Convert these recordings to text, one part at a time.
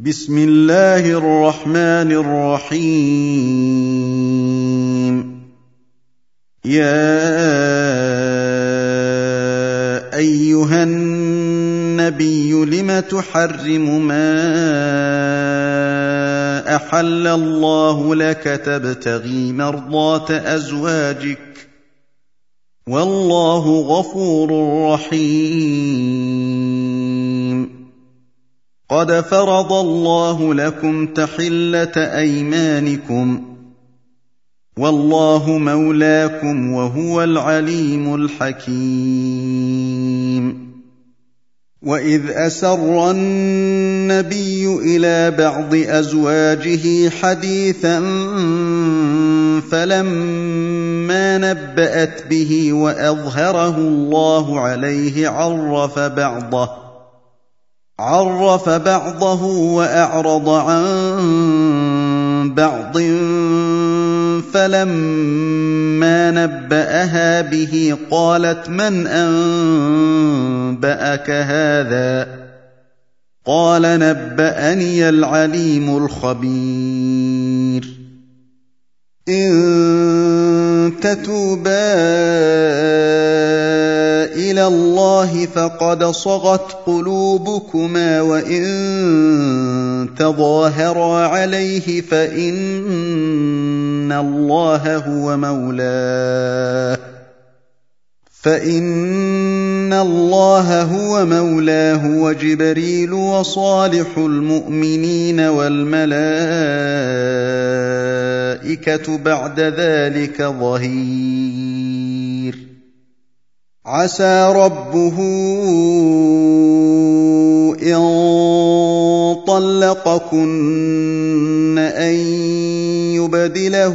بسم الله الرحمن الرحيم. يا أيها النبي لم تحرم ما أحل الله لك تبتغي مرضات أزواجك؟ والله غفور رحيم. قد فرض الله لكم تحله ايمانكم والله مولاكم وهو العليم الحكيم واذ اسر النبي إلى بعض ازواجه حديثا فلما نبات به واظهره الله عليه عرف بعضه عرف بعضه وأعرض عن بعض فلما نبأها به قالت من أنبأك هذا؟ قال نبأني العليم الخبير. إن تتوبا إلى الله فقد صغت قلوبكما وإن تظاهرا عليه فإن الله هو مولاه فإن الله هو مولاه وجبريل وصالح المؤمنين والملائكة بعد ذلك ظهير. عسى ربه إن طلقكن أن يبدله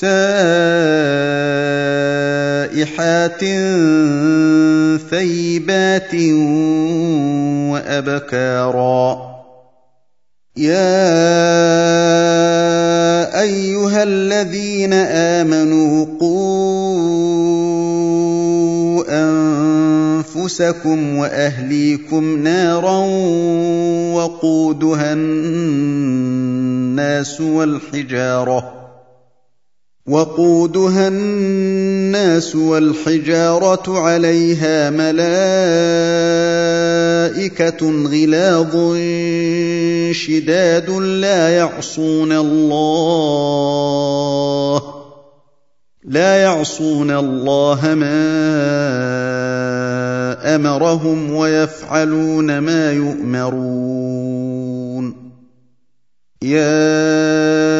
سائحات ثيبات وأبكارا. يا أيها الذين آمنوا قوا أنفسكم وأهليكم نارا وقودها الناس والحجارة. وقودها الناس والحجارة عليها ملائكة غلاظ شداد لا يعصون الله لا يعصون الله ما أمرهم ويفعلون ما يؤمرون. يا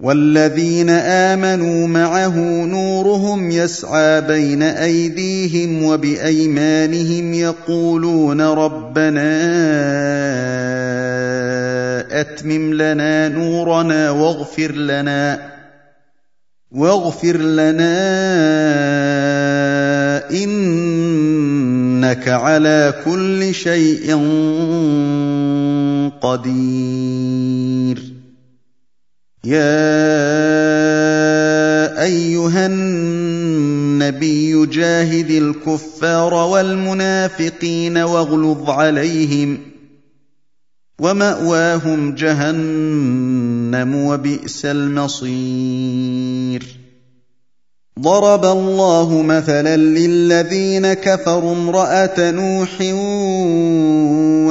والذين آمنوا معه نورهم يسعى بين أيديهم وبأيمانهم يقولون ربنا أتمم لنا نورنا واغفر لنا واغفر لنا إنك على كل شيء قدير. يا أيها النبي جاهد الكفار والمنافقين واغلظ عليهم ومأواهم جهنم وبئس المصير. ضرب الله مثلا للذين كفروا امرأة نوح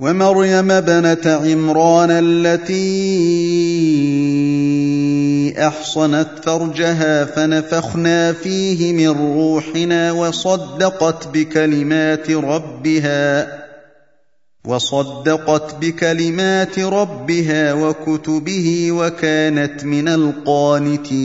ومريم ابنة عمران التي أحصنت فرجها فنفخنا فيه من روحنا وصدقت بكلمات ربها وصدقت بكلمات ربها وكتبه وكانت من القانتين.